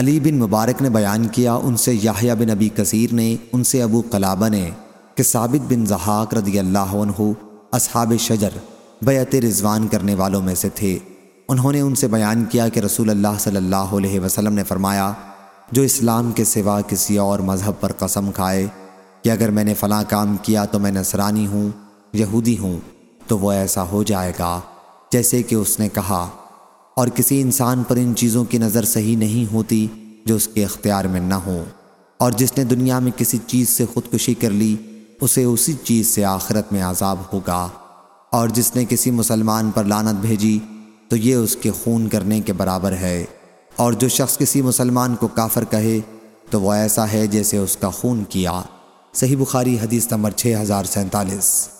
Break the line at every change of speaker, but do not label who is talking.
علی بن مبارک نے بیان کیا، ان سے یاہیا بن ابی کثیر نے، ان سے ابو قلابہ نے کہ ثابت بن زحاق رضی اللہ عنہ اصحاب شجر بیعت رضوان کرنے والوں میں سے تھے۔ انہوں نے ان سے بیان کیا کہ رسول اللہ صلی اللہ علیہ وسلم نے فرمایا، جو اسلام کے سوا کسی اور مذہب پر قسم کھائے کہ اگر میں نے فلاں کام کیا تو میں نصرانی ہوں، یہودی ہوں، تو وہ ایسا ہو جائے گا۔ جیسے کہ اس نے کہا اور کسی انسان پر ان چیزوں کی نظر صحیح نہیں ہوتی جو اس کے اختیار میں نہ ہوں۔ اور جس نے دنیا میں کسی چیز سے خودکشی کر لی، اسے اسی چیز سے آخرت میں عذاب ہوگا۔ اور جس نے کسی مسلمان پر لانت بھیجی، تو یہ اس کے خون کرنے کے برابر ہے۔ اور جو شخص کسی مسلمان کو کافر کہے، تو وہ ایسا ہے جیسے اس کا خون کیا۔ صحیح بخاری حدیث نمبر 6047